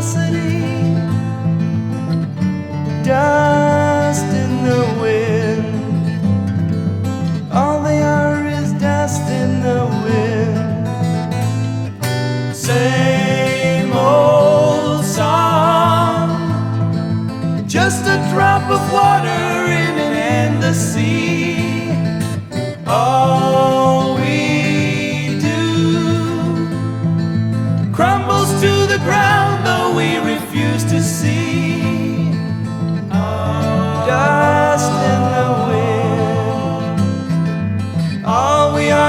velocity, dust in the wind. All they are is dust in the wind. Same old song, just a drop of water in an endless sea. we are.